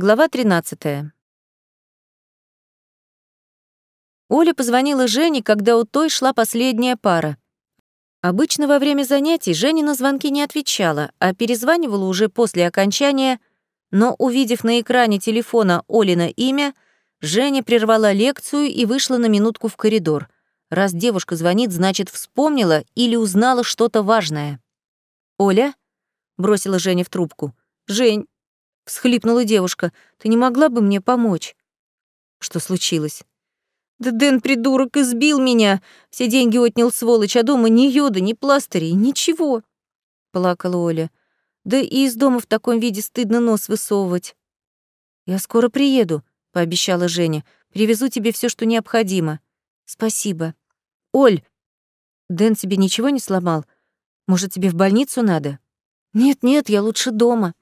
Глава 13. Оля позвонила Жене, когда у той шла последняя пара. Обычно во время занятий Женя на звонки не отвечала, а перезванивала уже после окончания, но, увидев на экране телефона Олина имя, Женя прервала лекцию и вышла на минутку в коридор. Раз девушка звонит, значит, вспомнила или узнала что-то важное. «Оля?» — бросила Женя в трубку. «Жень, всхлипнула девушка. Ты не могла бы мне помочь? Что случилось? Да Дэн, придурок, избил меня. Все деньги отнял сволочь, а дома ни йода, ни пластырей, ничего. Плакала Оля. Да и из дома в таком виде стыдно нос высовывать. Я скоро приеду, пообещала Женя. Привезу тебе все, что необходимо. Спасибо. Оль, Дэн тебе ничего не сломал? Может, тебе в больницу надо? Нет-нет, я лучше дома.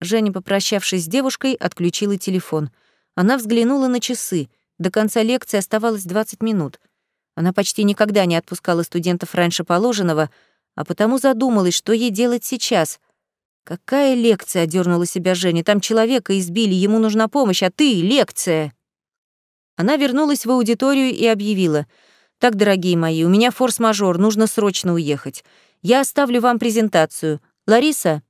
Женя, попрощавшись с девушкой, отключила телефон. Она взглянула на часы. До конца лекции оставалось 20 минут. Она почти никогда не отпускала студентов раньше положенного, а потому задумалась, что ей делать сейчас. «Какая лекция?» — одернула себя Женя. «Там человека избили, ему нужна помощь, а ты — лекция!» Она вернулась в аудиторию и объявила. «Так, дорогие мои, у меня форс-мажор, нужно срочно уехать. Я оставлю вам презентацию. Лариса,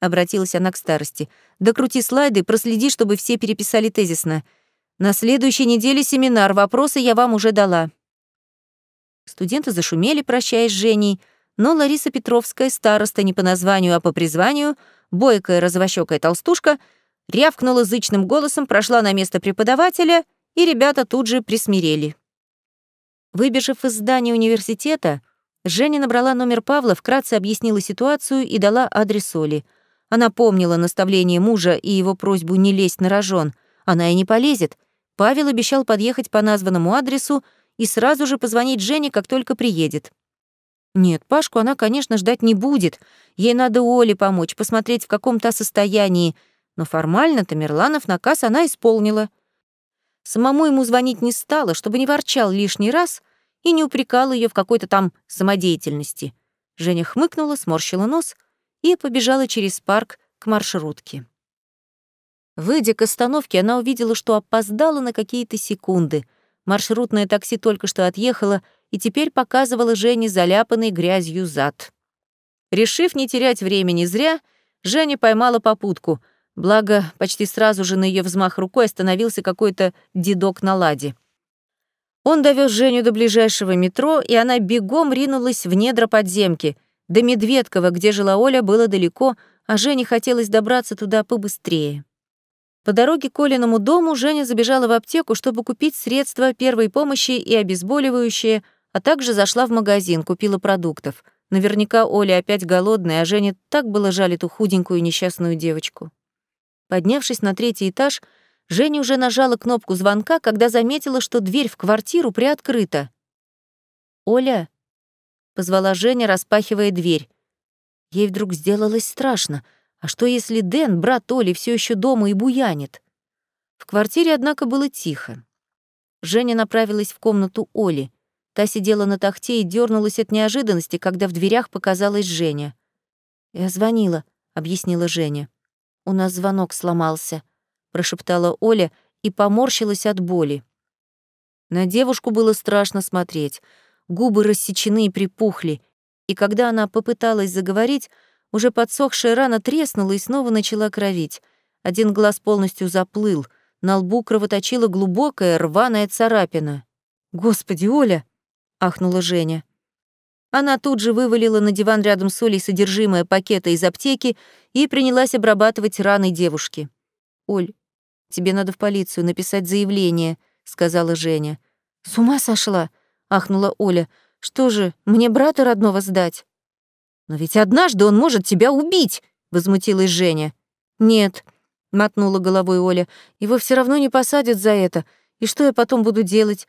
Обратилась она к старости. «Докрути слайды, проследи, чтобы все переписали тезисно. На следующей неделе семинар, вопросы я вам уже дала». Студенты зашумели, прощаясь с Женей, но Лариса Петровская, староста не по названию, а по призванию, бойкая развощёкая толстушка, рявкнула зычным голосом, прошла на место преподавателя, и ребята тут же присмирели. Выбежав из здания университета, Женя набрала номер Павла, вкратце объяснила ситуацию и дала адрес Оли — она помнила наставление мужа и его просьбу не лезть на рожон. Она и не полезет. Павел обещал подъехать по названному адресу и сразу же позвонить Жене, как только приедет. Нет, Пашку она, конечно, ждать не будет. Ей надо Оле помочь, посмотреть, в каком то состоянии. Но формально Тамерланов наказ она исполнила. Самому ему звонить не стала, чтобы не ворчал лишний раз и не упрекал ее в какой-то там самодеятельности. Женя хмыкнула, сморщила нос — и побежала через парк к маршрутке. Выйдя к остановке, она увидела, что опоздала на какие-то секунды. Маршрутное такси только что отъехало и теперь показывало Жене заляпанный грязью зад. Решив не терять времени зря, Женя поймала попутку. Благо, почти сразу же на ее взмах рукой остановился какой-то дедок на ладе. Он довез Женю до ближайшего метро, и она бегом ринулась в недра подземки — до Медведкова, где жила Оля, было далеко, а Жене хотелось добраться туда побыстрее. По дороге к Олиному дому Женя забежала в аптеку, чтобы купить средства первой помощи и обезболивающее, а также зашла в магазин, купила продуктов. Наверняка Оля опять голодная, а Жене так было жаль эту худенькую несчастную девочку. Поднявшись на третий этаж, Женя уже нажала кнопку звонка, когда заметила, что дверь в квартиру приоткрыта. «Оля», позвала Женя, распахивая дверь. Ей вдруг сделалось страшно. А что если Дэн, брат Оли, все еще дома и буянит? В квартире, однако, было тихо. Женя направилась в комнату Оли. Та сидела на тахте и дернулась от неожиданности, когда в дверях показалась Женя. «Я звонила», — объяснила Женя. «У нас звонок сломался», — прошептала Оля и поморщилась от боли. На девушку было страшно смотреть — губы рассечены и припухли, и когда она попыталась заговорить, уже подсохшая рана треснула и снова начала кровить. Один глаз полностью заплыл, на лбу кровоточила глубокая рваная царапина. «Господи, Оля!» — ахнула Женя. Она тут же вывалила на диван рядом с Олей содержимое пакета из аптеки и принялась обрабатывать раны девушки. «Оль, тебе надо в полицию написать заявление», — сказала Женя. «С ума сошла?» Ахнула Оля. Что же, мне брата родного сдать? Но ведь однажды он может тебя убить, возмутилась Женя. Нет, мотнула головой Оля. Его все равно не посадят за это. И что я потом буду делать?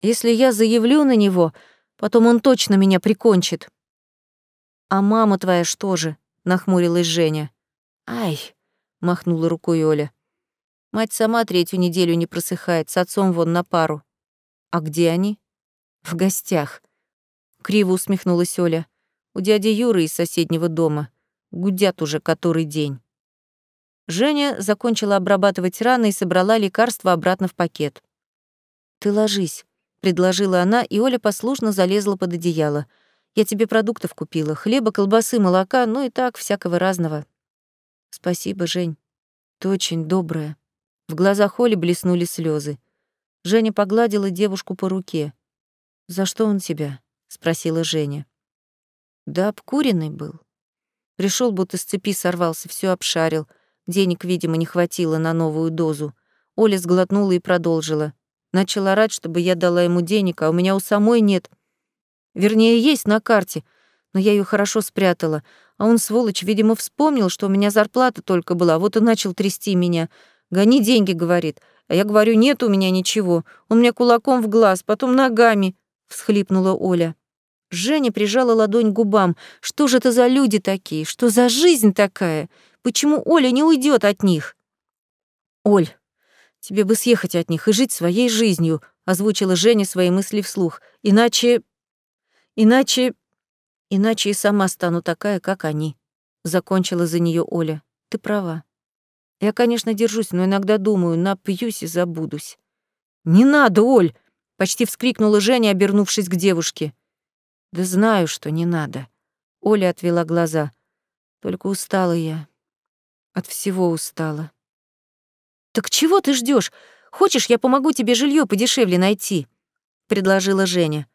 Если я заявлю на него, потом он точно меня прикончит. А мама твоя что же? нахмурилась Женя. Ай, махнула рукой Оля. Мать сама третью неделю не просыхает, с отцом вон на пару. А где они? В гостях. Криво усмехнулась Оля. У дяди Юры из соседнего дома. Гудят уже который день. Женя закончила обрабатывать раны и собрала лекарства обратно в пакет. «Ты ложись», — предложила она, и Оля послушно залезла под одеяло. «Я тебе продуктов купила, хлеба, колбасы, молока, ну и так, всякого разного». «Спасибо, Жень. Ты очень добрая». В глазах Оли блеснули слезы. Женя погладила девушку по руке. «За что он тебя?» — спросила Женя. «Да обкуренный был. Пришел, будто с цепи сорвался, все обшарил. Денег, видимо, не хватило на новую дозу. Оля сглотнула и продолжила. Начала орать, чтобы я дала ему денег, а у меня у самой нет. Вернее, есть на карте, но я ее хорошо спрятала. А он, сволочь, видимо, вспомнил, что у меня зарплата только была, вот и начал трясти меня. «Гони деньги», — говорит. А я говорю, нет у меня ничего. Он мне кулаком в глаз, потом ногами, — всхлипнула Оля. Женя прижала ладонь к губам. Что же это за люди такие? Что за жизнь такая? Почему Оля не уйдет от них? Оль, тебе бы съехать от них и жить своей жизнью, озвучила Женя свои мысли вслух. Иначе... Иначе... Иначе и сама стану такая, как они. Закончила за нее Оля. Ты права. Я, конечно, держусь, но иногда думаю, напьюсь и забудусь. «Не надо, Оль!» — почти вскрикнула Женя, обернувшись к девушке. «Да знаю, что не надо». Оля отвела глаза. «Только устала я. От всего устала». «Так чего ты ждешь? Хочешь, я помогу тебе жилье подешевле найти?» — предложила Женя.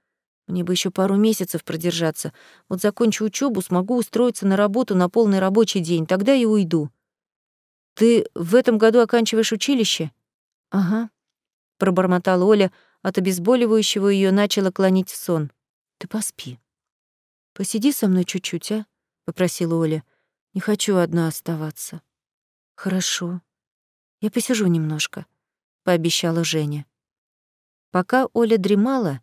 «Мне бы еще пару месяцев продержаться. Вот закончу учебу, смогу устроиться на работу на полный рабочий день, тогда и уйду». «Ты в этом году оканчиваешь училище?» «Ага», — пробормотала Оля, от обезболивающего ее начала клонить в сон. «Ты поспи». «Посиди со мной чуть-чуть, а?» — попросила Оля. «Не хочу одна оставаться». «Хорошо. Я посижу немножко», — пообещала Женя. Пока Оля дремала,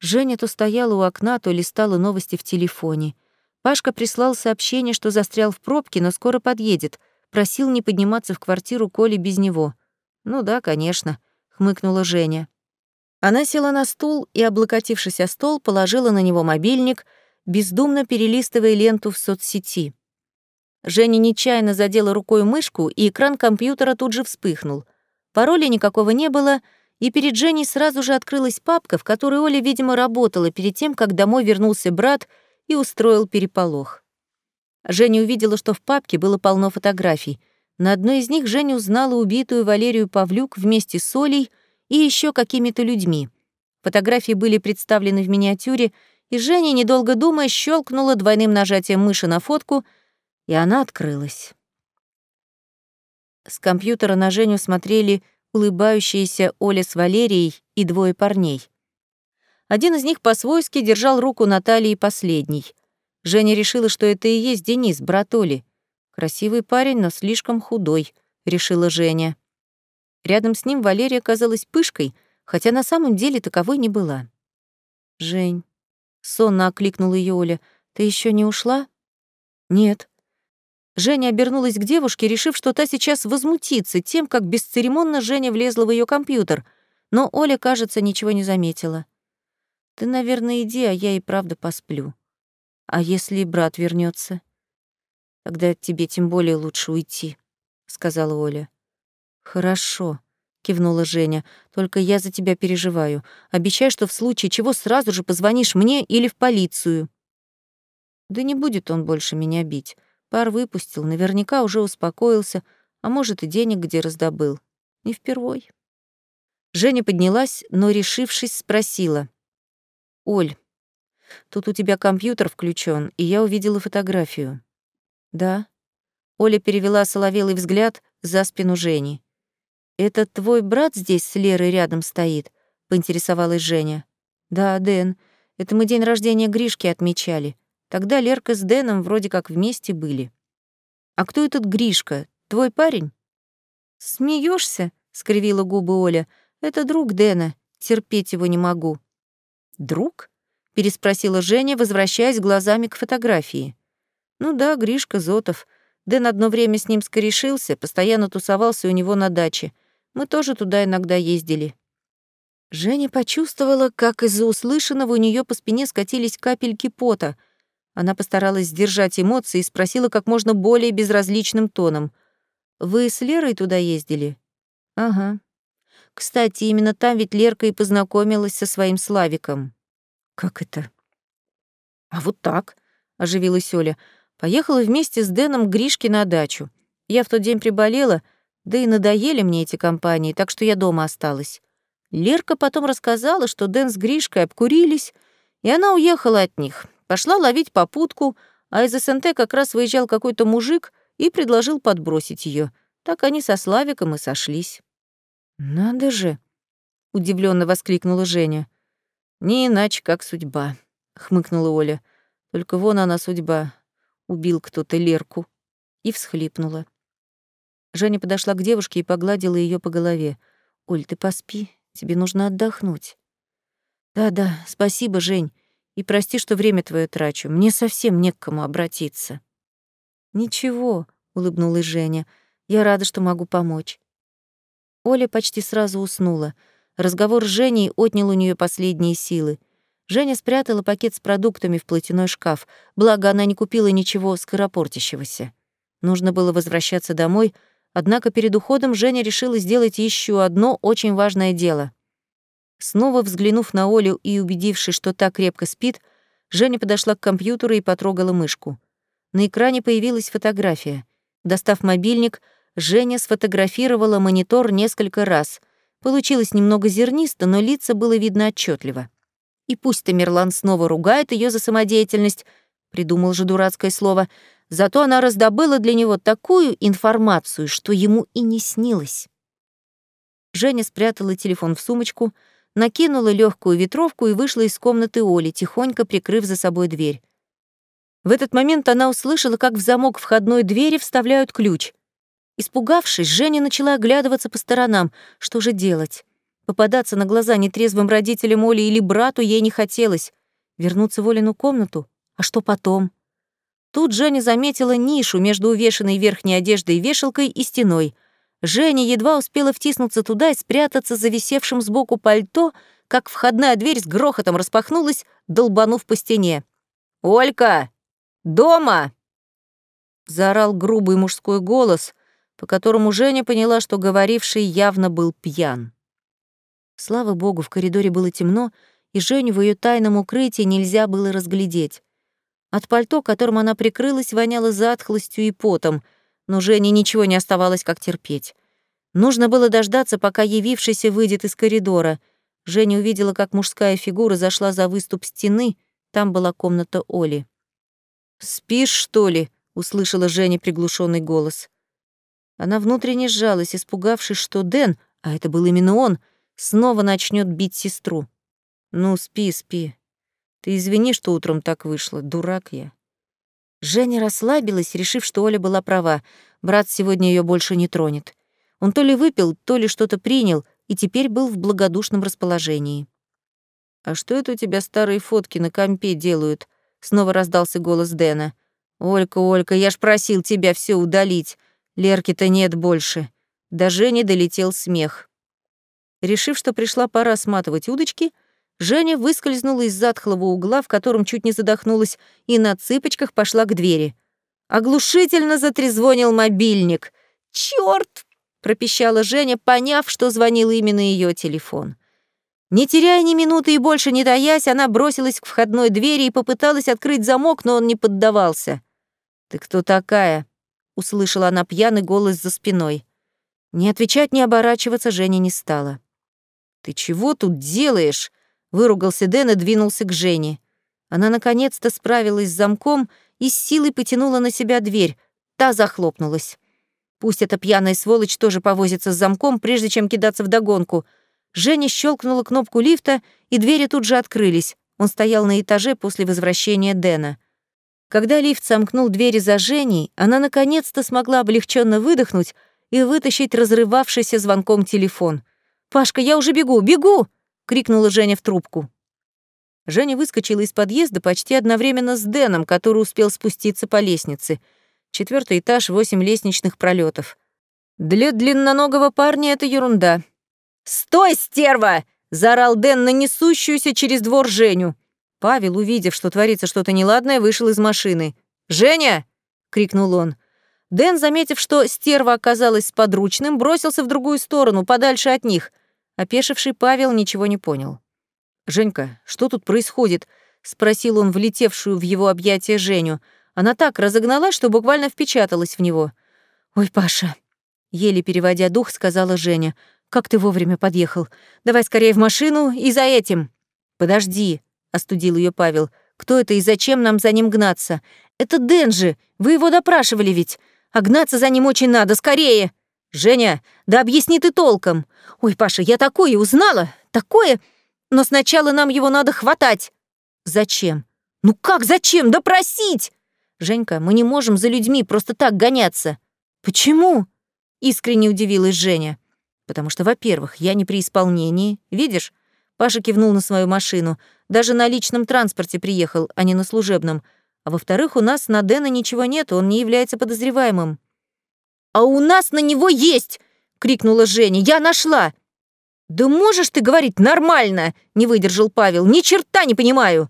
Женя то стояла у окна, то листала новости в телефоне. Пашка прислал сообщение, что застрял в пробке, но скоро подъедет — Просил не подниматься в квартиру Коли без него. «Ну да, конечно», — хмыкнула Женя. Она села на стул и, облокотившись о стол, положила на него мобильник, бездумно перелистывая ленту в соцсети. Женя нечаянно задела рукой мышку, и экран компьютера тут же вспыхнул. Пароля никакого не было, и перед Женей сразу же открылась папка, в которой Оля, видимо, работала перед тем, как домой вернулся брат и устроил переполох. Женя увидела, что в папке было полно фотографий. На одной из них Женя узнала убитую Валерию Павлюк вместе с Олей и еще какими-то людьми. Фотографии были представлены в миниатюре, и Женя, недолго думая, щелкнула двойным нажатием мыши на фотку, и она открылась. С компьютера на Женю смотрели улыбающиеся Оля с Валерией и двое парней. Один из них по-свойски держал руку Натальи последней — Женя решила, что это и есть Денис, брат Оли. Красивый парень, но слишком худой, решила Женя. Рядом с ним Валерия казалась пышкой, хотя на самом деле таковой не была. «Жень», — сонно окликнула ее Оля, — «ты еще не ушла?» «Нет». Женя обернулась к девушке, решив, что та сейчас возмутится тем, как бесцеремонно Женя влезла в ее компьютер, но Оля, кажется, ничего не заметила. «Ты, наверное, иди, а я и правда посплю», а если брат вернется? Тогда тебе тем более лучше уйти, сказала Оля. Хорошо, кивнула Женя. Только я за тебя переживаю. Обещай, что в случае чего сразу же позвонишь мне или в полицию. Да не будет он больше меня бить. Пар выпустил, наверняка уже успокоился, а может и денег где раздобыл. Не впервой. Женя поднялась, но, решившись, спросила. «Оль, Тут у тебя компьютер включен, и я увидела фотографию». «Да». Оля перевела соловелый взгляд за спину Жени. «Это твой брат здесь с Лерой рядом стоит?» — поинтересовалась Женя. «Да, Дэн. Это мы день рождения Гришки отмечали. Тогда Лерка с Дэном вроде как вместе были». «А кто этот Гришка? Твой парень?» Смеешься? скривила губы Оля. «Это друг Дэна. Терпеть его не могу». «Друг?» переспросила Женя, возвращаясь глазами к фотографии. Ну да, Гришка Зотов. Дэн одно время с ним скорешился, постоянно тусовался у него на даче. Мы тоже туда иногда ездили. Женя почувствовала, как из-за услышанного у нее по спине скатились капельки пота. Она постаралась сдержать эмоции и спросила как можно более безразличным тоном. вы с Лерой туда ездили?» «Ага. Кстати, именно там ведь Лерка и познакомилась со своим Славиком». «Как это?» «А вот так», — оживилась Оля. «Поехала вместе с Дэном к Гришке на дачу. Я в тот день приболела, да и надоели мне эти компании, так что я дома осталась. Лерка потом рассказала, что Дэн с Гришкой обкурились, и она уехала от них. Пошла ловить попутку, а из СНТ как раз выезжал какой-то мужик и предложил подбросить ее. Так они со Славиком и сошлись. «Надо же!» — удивленно воскликнула Женя. «Не иначе, как судьба», — хмыкнула Оля. «Только вон она судьба. Убил кто-то Лерку». И всхлипнула. Женя подошла к девушке и погладила ее по голове. «Оль, ты поспи, тебе нужно отдохнуть». «Да-да, спасибо, Жень, и прости, что время твое трачу. Мне совсем не к кому обратиться». «Ничего», — улыбнулась Женя, — «я рада, что могу помочь». Оля почти сразу уснула. Разговор с Женей отнял у нее последние силы. Женя спрятала пакет с продуктами в платяной шкаф, благо она не купила ничего скоропортящегося. Нужно было возвращаться домой, однако перед уходом Женя решила сделать еще одно очень важное дело. Снова взглянув на Олю и убедившись, что та крепко спит, Женя подошла к компьютеру и потрогала мышку. На экране появилась фотография. Достав мобильник, Женя сфотографировала монитор несколько раз. Получилось немного зернисто, но лица было видно отчетливо. И пусть Тамерлан снова ругает ее за самодеятельность, придумал же дурацкое слово, зато она раздобыла для него такую информацию, что ему и не снилось. Женя спрятала телефон в сумочку, накинула легкую ветровку и вышла из комнаты Оли, тихонько прикрыв за собой дверь. В этот момент она услышала, как в замок входной двери вставляют ключ — Испугавшись, Женя начала оглядываться по сторонам. Что же делать? Попадаться на глаза нетрезвым родителям Оли или брату ей не хотелось. Вернуться в Олину комнату? А что потом? Тут Женя заметила нишу между увешанной верхней одеждой вешалкой и стеной. Женя едва успела втиснуться туда и спрятаться за висевшим сбоку пальто, как входная дверь с грохотом распахнулась, долбанув по стене. «Олька! Дома!» Заорал грубый мужской голос — по которому Женя поняла, что говоривший явно был пьян. Слава богу, в коридоре было темно, и Женю в ее тайном укрытии нельзя было разглядеть. От пальто, которым она прикрылась, воняло затхлостью и потом, но Жене ничего не оставалось, как терпеть. Нужно было дождаться, пока явившийся выйдет из коридора. Женя увидела, как мужская фигура зашла за выступ стены, там была комната Оли. «Спишь, что ли?» — услышала Женя приглушенный голос. Она внутренне сжалась, испугавшись, что Дэн, а это был именно он, снова начнет бить сестру. «Ну, спи, спи. Ты извини, что утром так вышло, дурак я». Женя расслабилась, решив, что Оля была права. Брат сегодня ее больше не тронет. Он то ли выпил, то ли что-то принял, и теперь был в благодушном расположении. «А что это у тебя старые фотки на компе делают?» Снова раздался голос Дэна. «Олька, Олька, я ж просил тебя все удалить. Лерки-то нет больше. До Жени долетел смех. Решив, что пришла пора сматывать удочки, Женя выскользнула из затхлого угла, в котором чуть не задохнулась, и на цыпочках пошла к двери. Оглушительно затрезвонил мобильник. «Чёрт!» — пропищала Женя, поняв, что звонил именно ее телефон. Не теряя ни минуты и больше не таясь, она бросилась к входной двери и попыталась открыть замок, но он не поддавался. «Ты кто такая?» — услышала она пьяный голос за спиной. Не отвечать, не оборачиваться Женя не стала. «Ты чего тут делаешь?» — выругался Дэн и двинулся к Жене. Она наконец-то справилась с замком и с силой потянула на себя дверь. Та захлопнулась. Пусть эта пьяная сволочь тоже повозится с замком, прежде чем кидаться в догонку. Женя щелкнула кнопку лифта, и двери тут же открылись. Он стоял на этаже после возвращения Дэна. Когда лифт сомкнул двери за Женей, она наконец-то смогла облегченно выдохнуть и вытащить разрывавшийся звонком телефон. «Пашка, я уже бегу, бегу!» — крикнула Женя в трубку. Женя выскочила из подъезда почти одновременно с Дэном, который успел спуститься по лестнице. Четвертый этаж, восемь лестничных пролетов. Для длинноногого парня это ерунда. «Стой, стерва!» — заорал Дэн на несущуюся через двор Женю. Павел, увидев, что творится что-то неладное, вышел из машины. «Женя!» — крикнул он. Дэн, заметив, что стерва оказалась подручным, бросился в другую сторону, подальше от них. Опешивший Павел ничего не понял. «Женька, что тут происходит?» — спросил он влетевшую в его объятия Женю. Она так разогналась, что буквально впечаталась в него. «Ой, Паша», — еле переводя дух, сказала Женя, «как ты вовремя подъехал. Давай скорее в машину и за этим». «Подожди», — остудил ее Павел. «Кто это и зачем нам за ним гнаться? Это Дэн же, вы его допрашивали ведь. А гнаться за ним очень надо, скорее!» «Женя, да объясни ты толком!» «Ой, Паша, я такое узнала! Такое! Но сначала нам его надо хватать!» «Зачем?» «Ну как зачем? Допросить!» «Женька, мы не можем за людьми просто так гоняться!» «Почему?» — искренне удивилась Женя. «Потому что, во-первых, я не при исполнении. Видишь?» Паша кивнул на свою машину. «Даже на личном транспорте приехал, а не на служебном. А во-вторых, у нас на Дэна ничего нет, он не является подозреваемым». «А у нас на него есть!» — крикнула Женя. «Я нашла!» «Да можешь ты говорить нормально!» — не выдержал Павел. «Ни черта не понимаю!»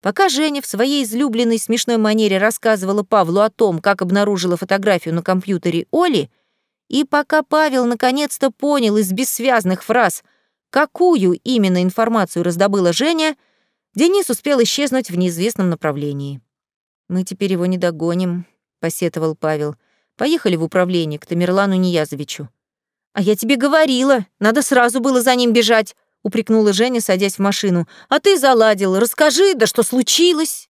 Пока Женя в своей излюбленной смешной манере рассказывала Павлу о том, как обнаружила фотографию на компьютере Оли, и пока Павел наконец-то понял из бессвязных фраз, какую именно информацию раздобыла Женя, Денис успел исчезнуть в неизвестном направлении. «Мы теперь его не догоним», — посетовал Павел. «Поехали в управление к Тамерлану Ниязовичу». «А я тебе говорила, надо сразу было за ним бежать», — упрекнула Женя, садясь в машину. «А ты заладил, расскажи, да что случилось?»